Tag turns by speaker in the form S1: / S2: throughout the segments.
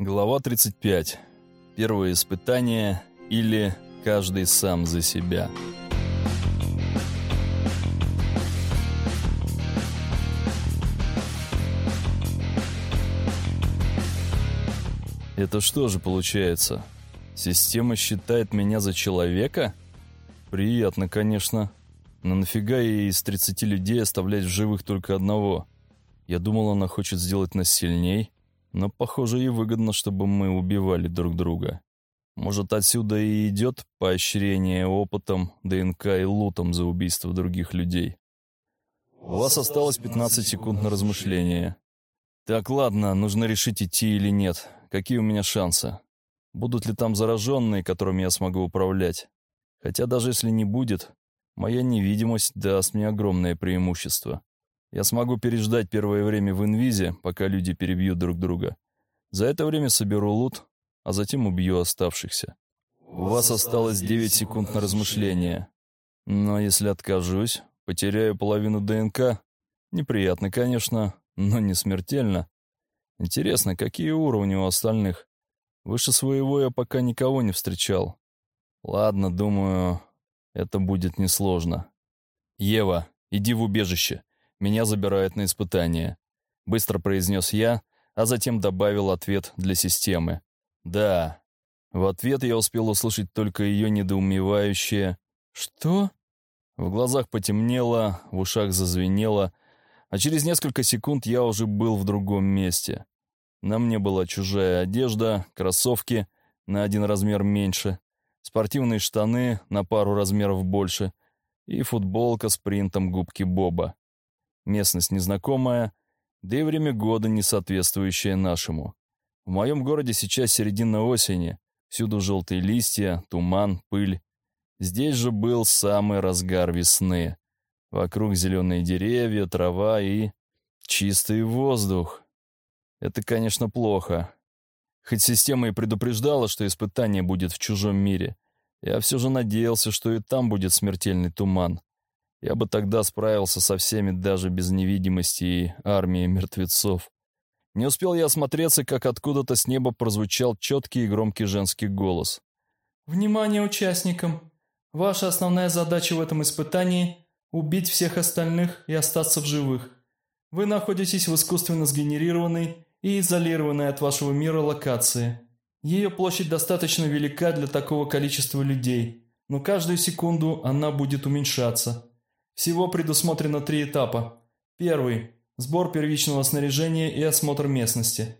S1: Глава 35. Первое испытание или каждый сам за себя. Это что же получается? Система считает меня за человека? Приятно, конечно. Но нафига ей из 30 людей оставлять в живых только одного? Я думал, она хочет сделать нас сильней, но, похоже, ей выгодно, чтобы мы убивали друг друга. Может, отсюда и идет поощрение опытом, ДНК и лутом за убийство других людей. У вас осталось 15 секунд на размышление. Так, ладно, нужно решить, идти или нет. Какие у меня шансы? Будут ли там зараженные, которыми я смогу управлять? Хотя даже если не будет, моя невидимость даст мне огромное преимущество. Я смогу переждать первое время в инвизе, пока люди перебьют друг друга. За это время соберу лут, а затем убью оставшихся. У вас осталось 9 секунд на размышление. Но если откажусь, потеряю половину ДНК. Неприятно, конечно, но не смертельно. Интересно, какие уровни у остальных? Выше своего я пока никого не встречал. Ладно, думаю, это будет несложно. Ева, иди в убежище. Меня забирают на испытание. Быстро произнес я, а затем добавил ответ для системы. Да. В ответ я успел услышать только ее недоумевающее «Что?». В глазах потемнело, в ушах зазвенело, а через несколько секунд я уже был в другом месте. На мне была чужая одежда, кроссовки на один размер меньше, спортивные штаны на пару размеров больше и футболка с принтом губки Боба. Местность незнакомая, да и время года не соответствующее нашему. В моем городе сейчас середина осени, всюду желтые листья, туман, пыль. Здесь же был самый разгар весны. Вокруг зеленые деревья, трава и чистый воздух. Это, конечно, плохо. Хоть система и предупреждала, что испытание будет в чужом мире, я все же надеялся, что и там будет смертельный туман. Я бы тогда справился со всеми даже без невидимости и армии мертвецов. Не успел я осмотреться, как откуда-то с неба прозвучал четкий и громкий женский голос.
S2: «Внимание участникам! Ваша основная задача в этом испытании – убить всех остальных и остаться в живых. Вы находитесь в искусственно сгенерированной и изолированной от вашего мира локации. Ее площадь достаточно велика для такого количества людей, но каждую секунду она будет уменьшаться. Всего предусмотрено три этапа. Первый – сбор первичного снаряжения и осмотр местности.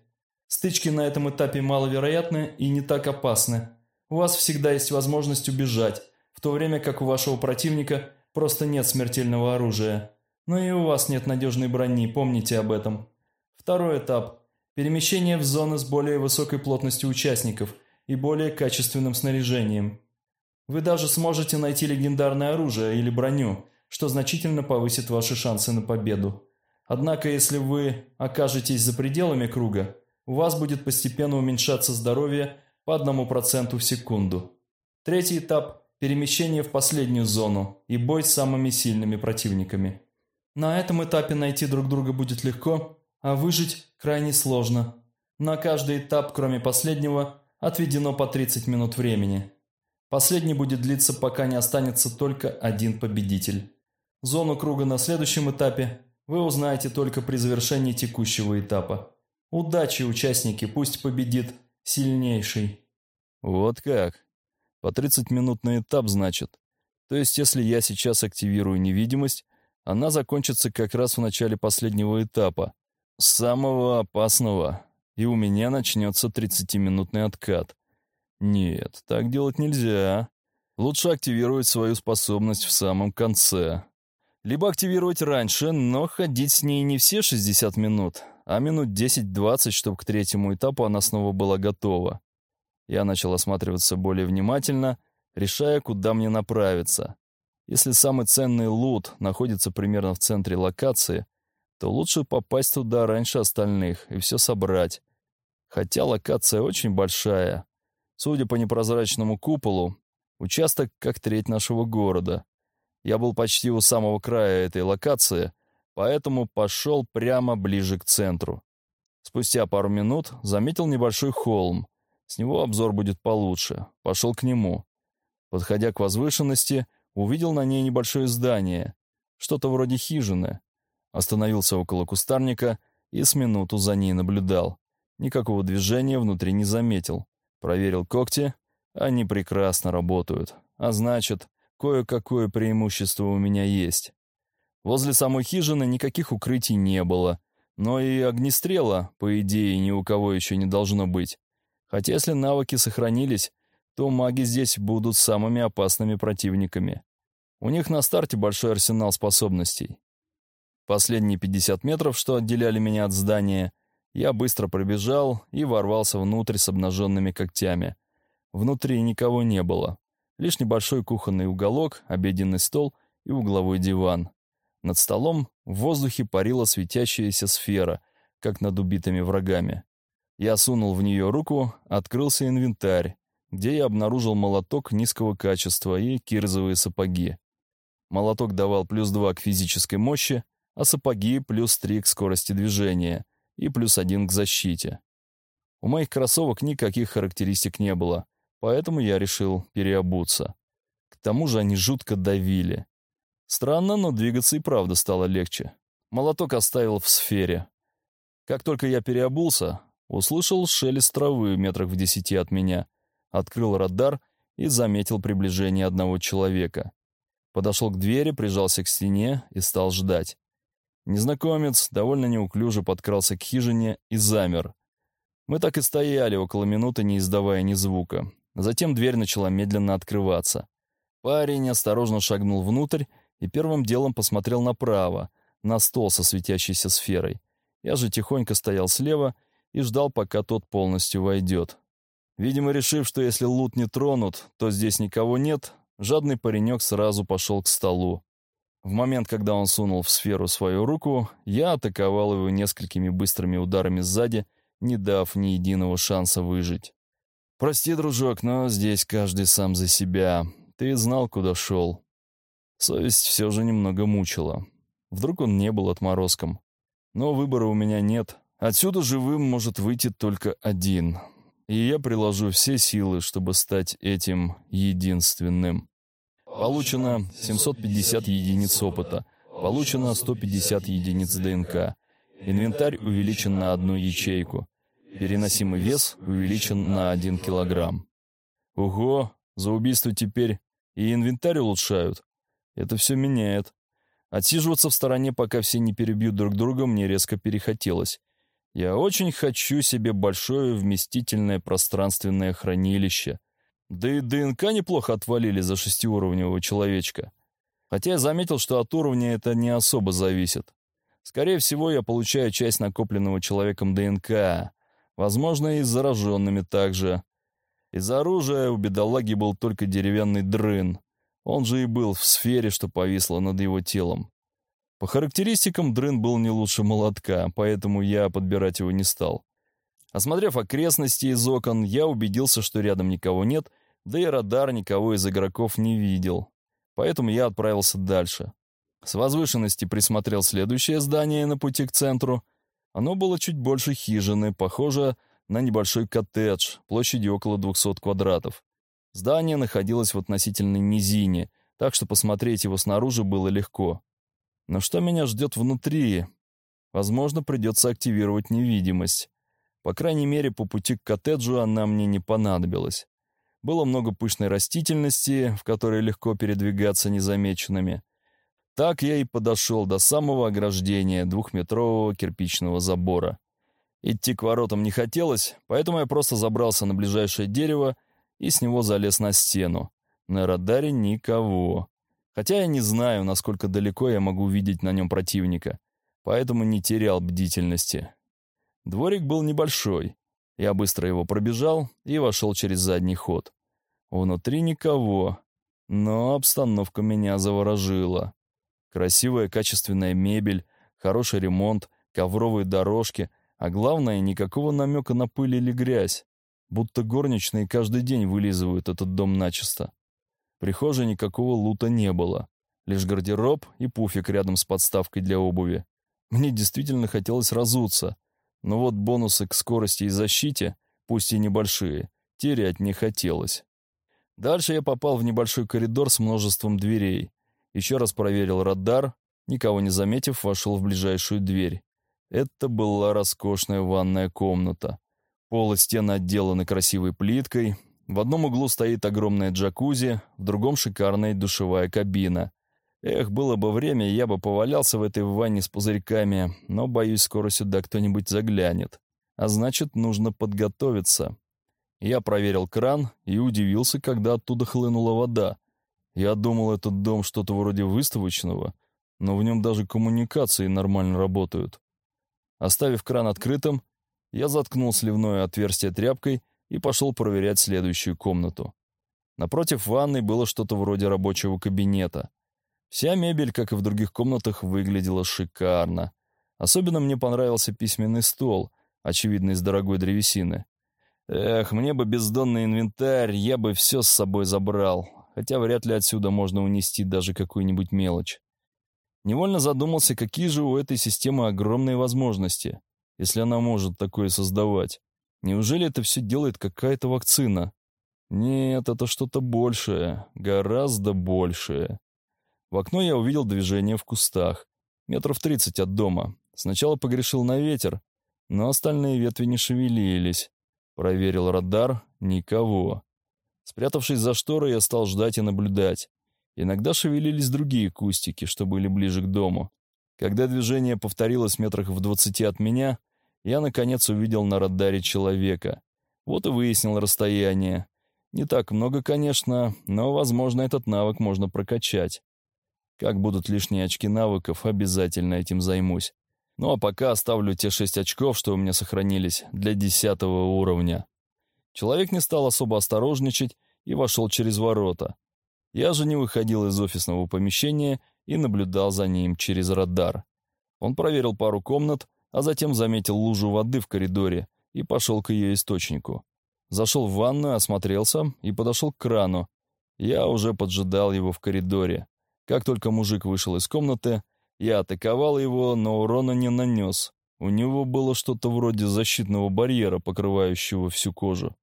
S2: Стычки на этом этапе маловероятны и не так опасны. У вас всегда есть возможность убежать, в то время как у вашего противника просто нет смертельного оружия. Но и у вас нет надежной брони, помните об этом. Второй этап – перемещение в зоны с более высокой плотностью участников и более качественным снаряжением. Вы даже сможете найти легендарное оружие или броню – что значительно повысит ваши шансы на победу. Однако, если вы окажетесь за пределами круга, у вас будет постепенно уменьшаться здоровье по одному проценту в секунду. Третий этап – перемещение в последнюю зону и бой с самыми сильными противниками. На этом этапе найти друг друга будет легко, а выжить крайне сложно. На каждый этап, кроме последнего, отведено по 30 минут времени. Последний будет длиться, пока не останется только один победитель. Зону круга на следующем этапе вы узнаете только при завершении текущего этапа. Удачи, участники, пусть победит сильнейший.
S1: Вот как. По 30 минут на этап, значит. То есть, если я сейчас активирую невидимость, она закончится как раз в начале последнего этапа, самого опасного, и у меня начнется 30-минутный откат. Нет, так делать нельзя. Лучше активировать свою способность в самом конце либо активировать раньше, но ходить с ней не все 60 минут, а минут 10-20, чтобы к третьему этапу она снова была готова. Я начал осматриваться более внимательно, решая, куда мне направиться. Если самый ценный лут находится примерно в центре локации, то лучше попасть туда раньше остальных и все собрать. Хотя локация очень большая. Судя по непрозрачному куполу, участок как треть нашего города. Я был почти у самого края этой локации, поэтому пошел прямо ближе к центру. Спустя пару минут заметил небольшой холм. С него обзор будет получше. Пошел к нему. Подходя к возвышенности, увидел на ней небольшое здание. Что-то вроде хижины. Остановился около кустарника и с минуту за ней наблюдал. Никакого движения внутри не заметил. Проверил когти. Они прекрасно работают. А значит, кое-какое преимущество у меня есть. Возле самой хижины никаких укрытий не было. Но и огнестрела, по идее, ни у кого еще не должно быть. Хотя если навыки сохранились, то маги здесь будут самыми опасными противниками. У них на старте большой арсенал способностей. Последние 50 метров, что отделяли меня от здания, я быстро пробежал и ворвался внутрь с обнаженными когтями. Внутри никого не было. Лишь небольшой кухонный уголок, обеденный стол и угловой диван. Над столом в воздухе парила светящаяся сфера, как над убитыми врагами. Я сунул в нее руку, открылся инвентарь, где я обнаружил молоток низкого качества и кирзовые сапоги. Молоток давал плюс два к физической мощи, а сапоги плюс три к скорости движения и плюс один к защите. У моих кроссовок никаких характеристик не было, поэтому я решил переобуться. К тому же они жутко давили. Странно, но двигаться и правда стало легче. Молоток оставил в сфере. Как только я переобулся, услышал шелест травы метрах в десяти от меня, открыл радар и заметил приближение одного человека. Подошел к двери, прижался к стене и стал ждать. Незнакомец довольно неуклюже подкрался к хижине и замер. Мы так и стояли около минуты, не издавая ни звука. Затем дверь начала медленно открываться. Парень осторожно шагнул внутрь и первым делом посмотрел направо, на стол со светящейся сферой. Я же тихонько стоял слева и ждал, пока тот полностью войдет. Видимо, решив, что если лут не тронут, то здесь никого нет, жадный паренек сразу пошел к столу. В момент, когда он сунул в сферу свою руку, я атаковал его несколькими быстрыми ударами сзади, не дав ни единого шанса выжить. «Прости, дружок, но здесь каждый сам за себя. Ты знал, куда шел. Совесть все же немного мучила. Вдруг он не был отморозком. Но выбора у меня нет. Отсюда живым может выйти только один. И я приложу все силы, чтобы стать этим единственным. Получено 750 единиц опыта. Получено 150 единиц ДНК. Инвентарь увеличен на одну ячейку. Переносимый вес увеличен на 1 килограмм. Ого, за убийство теперь и инвентарь улучшают. Это все меняет. Отсиживаться в стороне, пока все не перебьют друг друга, мне резко перехотелось. Я очень хочу себе большое вместительное пространственное хранилище. Да и ДНК неплохо отвалили за шестиуровневого человечка. Хотя я заметил, что от уровня это не особо зависит. Скорее всего, я получаю часть накопленного человеком ДНК. Возможно, и с зараженными также. Из оружия у бедолаги был только деревянный дрын. Он же и был в сфере, что повисла над его телом. По характеристикам дрын был не лучше молотка, поэтому я подбирать его не стал. Осмотрев окрестности из окон, я убедился, что рядом никого нет, да и радар никого из игроков не видел. Поэтому я отправился дальше. С возвышенности присмотрел следующее здание на пути к центру. Оно было чуть больше хижины, похоже на небольшой коттедж, площадью около 200 квадратов. Здание находилось в относительной низине, так что посмотреть его снаружи было легко. Но что меня ждет внутри? Возможно, придется активировать невидимость. По крайней мере, по пути к коттеджу она мне не понадобилась. Было много пышной растительности, в которой легко передвигаться незамеченными. Так я и подошел до самого ограждения двухметрового кирпичного забора. Идти к воротам не хотелось, поэтому я просто забрался на ближайшее дерево и с него залез на стену. На радаре никого. Хотя я не знаю, насколько далеко я могу видеть на нем противника, поэтому не терял бдительности. Дворик был небольшой. Я быстро его пробежал и вошел через задний ход. Внутри никого, но обстановка меня заворожила. Красивая качественная мебель, хороший ремонт, ковровые дорожки, а главное, никакого намека на пыль или грязь будто горничные каждый день вылизывают этот дом начисто. Прихожей никакого лута не было, лишь гардероб и пуфик рядом с подставкой для обуви. Мне действительно хотелось разуться, Но вот бонусы к скорости и защите, пусть и небольшие, терять не хотелось. Дальше я попал в небольшой коридор с множеством дверей. Еще раз проверил радар, никого не заметив, вошел в ближайшую дверь. Это была роскошная ванная комната. Пол и стены отделаны красивой плиткой. В одном углу стоит огромная джакузи, в другом шикарная душевая кабина. Эх, было бы время, я бы повалялся в этой ванне с пузырьками, но, боюсь, скоро сюда кто-нибудь заглянет. А значит, нужно подготовиться. Я проверил кран и удивился, когда оттуда хлынула вода. Я думал, этот дом что-то вроде выставочного, но в нем даже коммуникации нормально работают. Оставив кран открытым, я заткнул сливное отверстие тряпкой и пошел проверять следующую комнату. Напротив ванной было что-то вроде рабочего кабинета. Вся мебель, как и в других комнатах, выглядела шикарно. Особенно мне понравился письменный стол, очевидно, из дорогой древесины. Эх, мне бы бездонный инвентарь, я бы все с собой забрал, хотя вряд ли отсюда можно унести даже какую-нибудь мелочь. Невольно задумался, какие же у этой системы огромные возможности, если она может такое создавать. Неужели это все делает какая-то вакцина? Нет, это что-то большее, гораздо большее. В окно я увидел движение в кустах, метров тридцать от дома. Сначала погрешил на ветер, но остальные ветви не шевелились. Проверил радар — никого. Спрятавшись за шторой, я стал ждать и наблюдать. Иногда шевелились другие кустики, что были ближе к дому. Когда движение повторилось метрах в двадцати от меня, я, наконец, увидел на радаре человека. Вот и выяснил расстояние. Не так много, конечно, но, возможно, этот навык можно прокачать. Как будут лишние очки навыков, обязательно этим займусь. Ну а пока оставлю те шесть очков, что у меня сохранились, для десятого уровня. Человек не стал особо осторожничать и вошел через ворота. Я же не выходил из офисного помещения и наблюдал за ним через радар. Он проверил пару комнат, а затем заметил лужу воды в коридоре и пошел к ее источнику. Зашел в ванную, осмотрелся и подошел к крану. Я уже поджидал его в коридоре. Как только мужик вышел из комнаты, я атаковал его, но урона не нанес. У него было что-то вроде защитного барьера, покрывающего всю кожу.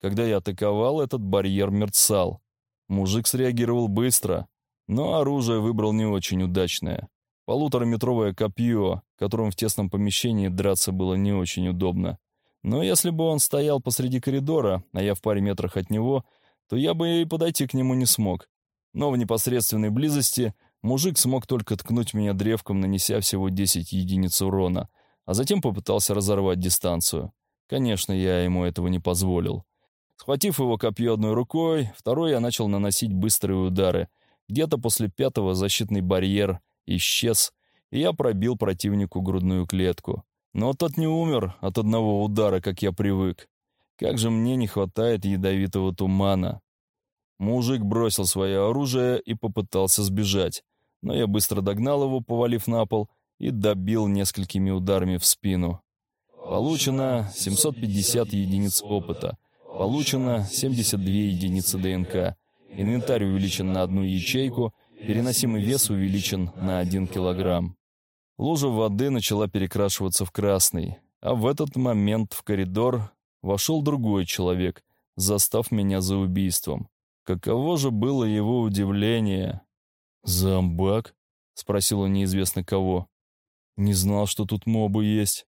S1: Когда я атаковал, этот барьер мерцал. Мужик среагировал быстро, но оружие выбрал не очень удачное. Полутораметровое копье, которым в тесном помещении драться было не очень удобно. Но если бы он стоял посреди коридора, а я в паре метрах от него, то я бы и подойти к нему не смог. Но в непосредственной близости Мужик смог только ткнуть меня древком, нанеся всего 10 единиц урона, а затем попытался разорвать дистанцию. Конечно, я ему этого не позволил. Схватив его копье одной рукой, второй я начал наносить быстрые удары. Где-то после пятого защитный барьер исчез, и я пробил противнику грудную клетку. Но тот не умер от одного удара, как я привык. Как же мне не хватает ядовитого тумана. Мужик бросил свое оружие и попытался сбежать но я быстро догнал его, повалив на пол, и добил несколькими ударами в спину. Получено 750 единиц опыта. Получено 72 единицы ДНК. Инвентарь увеличен на одну ячейку, переносимый вес увеличен на 1 килограмм. Лужа воды начала перекрашиваться в красный, а в этот момент в коридор вошел другой человек, застав меня за убийством. Каково же было его удивление, «Зомбак?» — спросил он неизвестно кого. «Не знал, что тут мобы есть».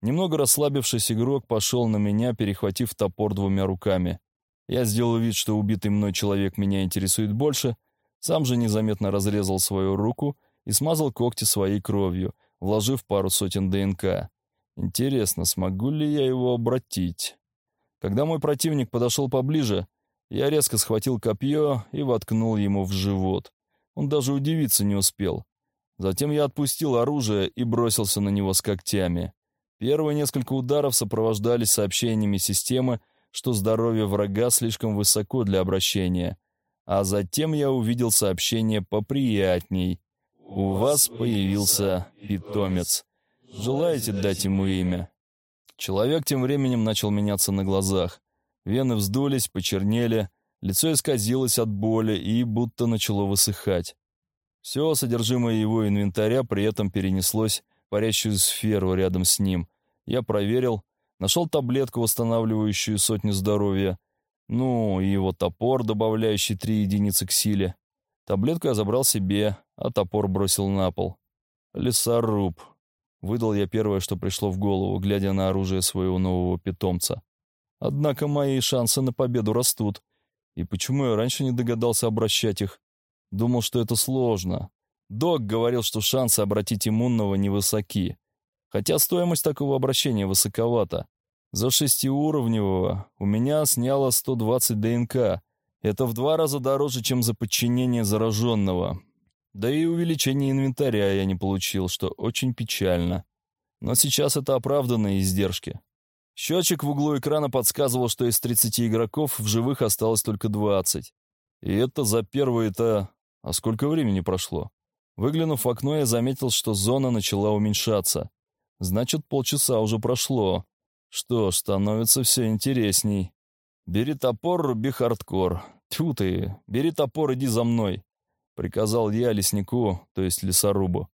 S1: Немного расслабившись, игрок пошел на меня, перехватив топор двумя руками. Я сделал вид, что убитый мной человек меня интересует больше, сам же незаметно разрезал свою руку и смазал когти своей кровью, вложив пару сотен ДНК. Интересно, смогу ли я его обратить? Когда мой противник подошел поближе, я резко схватил копье и воткнул ему в живот. Он даже удивиться не успел. Затем я отпустил оружие и бросился на него с когтями. Первые несколько ударов сопровождались сообщениями системы, что здоровье врага слишком высоко для обращения. А затем я увидел сообщение поприятней. «У вас появился питомец. Желаете дать ему имя?» Человек тем временем начал меняться на глазах. Вены вздулись, почернели, Лицо исказилось от боли и будто начало высыхать. Все содержимое его инвентаря при этом перенеслось парящую сферу рядом с ним. Я проверил, нашел таблетку, восстанавливающую сотню здоровья, ну и его топор, добавляющий три единицы к силе. Таблетку я забрал себе, а топор бросил на пол. Лесоруб. Выдал я первое, что пришло в голову, глядя на оружие своего нового питомца. Однако мои шансы на победу растут. И почему я раньше не догадался обращать их? Думал, что это сложно. Док говорил, что шансы обратить иммунного невысоки. Хотя стоимость такого обращения высоковата. За шестиуровневого у меня сняло 120 ДНК. Это в два раза дороже, чем за подчинение зараженного. Да и увеличение инвентаря я не получил, что очень печально. Но сейчас это оправданные издержки. Счетчик в углу экрана подсказывал, что из 30 игроков в живых осталось только 20. И это за первые-то... А сколько времени прошло? Выглянув в окно, я заметил, что зона начала уменьшаться. Значит, полчаса уже прошло. Что ж, становится все интересней. Бери топор, руби хардкор. Тьфу ты, бери топор, иди за мной. Приказал я леснику, то есть лесорубу.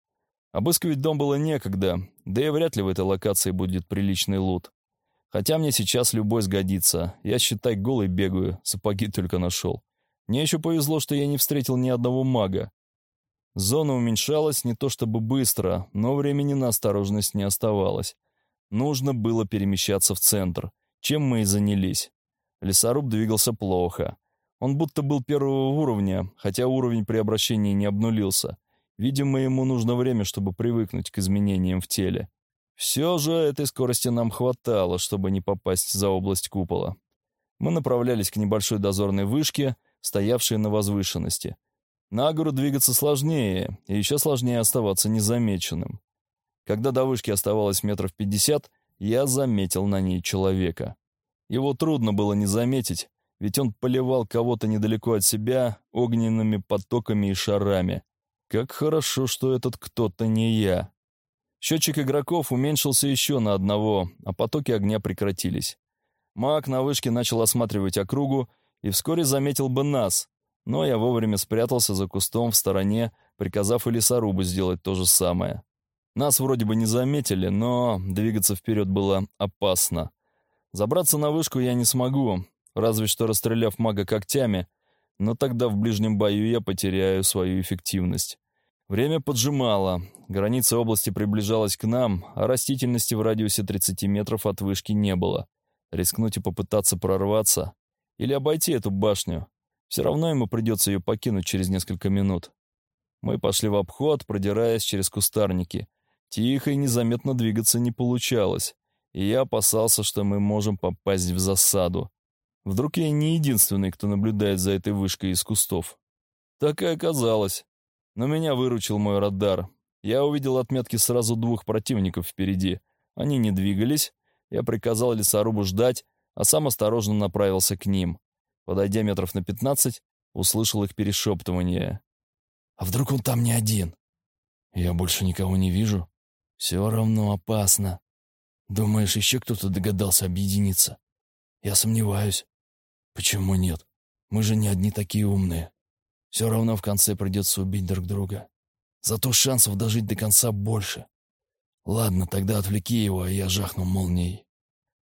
S1: Обыскивать дом было некогда, да и вряд ли в этой локации будет приличный лут. Хотя мне сейчас любой сгодится. Я, считай, голый бегаю, сапоги только нашел. Мне еще повезло, что я не встретил ни одного мага. Зона уменьшалась не то чтобы быстро, но времени на осторожность не оставалось. Нужно было перемещаться в центр, чем мы и занялись. Лесоруб двигался плохо. Он будто был первого уровня, хотя уровень при обращении не обнулился. Видимо, ему нужно время, чтобы привыкнуть к изменениям в теле. Все же этой скорости нам хватало, чтобы не попасть за область купола. Мы направлялись к небольшой дозорной вышке, стоявшей на возвышенности. На гору двигаться сложнее, и еще сложнее оставаться незамеченным. Когда до вышки оставалось метров пятьдесят, я заметил на ней человека. Его трудно было не заметить, ведь он поливал кого-то недалеко от себя огненными потоками и шарами. Как хорошо, что этот кто-то не я. Счетчик игроков уменьшился еще на одного, а потоки огня прекратились. Маг на вышке начал осматривать округу и вскоре заметил бы нас, но я вовремя спрятался за кустом в стороне, приказав и лесорубу сделать то же самое. Нас вроде бы не заметили, но двигаться вперед было опасно. Забраться на вышку я не смогу, разве что расстреляв мага когтями, но тогда в ближнем бою я потеряю свою эффективность. Время поджимало, граница области приближалась к нам, а растительности в радиусе 30 метров от вышки не было. Рискнуть и попытаться прорваться? Или обойти эту башню? Все равно ему придется ее покинуть через несколько минут. Мы пошли в обход, продираясь через кустарники. Тихо и незаметно двигаться не получалось, и я опасался, что мы можем попасть в засаду. Вдруг я не единственный, кто наблюдает за этой вышкой из кустов. Так и оказалось. Но меня выручил мой радар. Я увидел отметки сразу двух противников впереди. Они не двигались. Я приказал лесорубу ждать, а сам осторожно направился к ним. Подойдя метров на пятнадцать, услышал их перешептывание. «А вдруг он там не один?» «Я больше никого не вижу. Все равно опасно. Думаешь, еще кто-то догадался объединиться?» «Я сомневаюсь». «Почему нет? Мы же не одни такие умные». Все равно в конце придется убить друг друга. Зато шансов дожить до конца больше. Ладно, тогда отвлеки его, а я жахну молнией.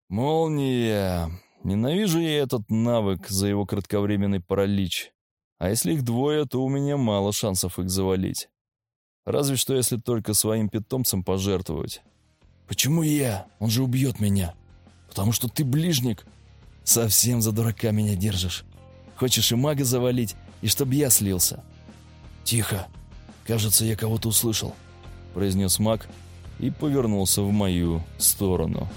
S1: Молния. Ненавижу я этот навык за его кратковременный паралич. А если их двое, то у меня мало шансов их завалить. Разве что если только своим питомцем пожертвовать. Почему я? Он же убьет меня. Потому что ты ближник. Совсем за дурака меня держишь. Хочешь и мага завалить, и чтобы я слился. «Тихо! Кажется, я кого-то услышал», — произнес маг и повернулся в мою сторону.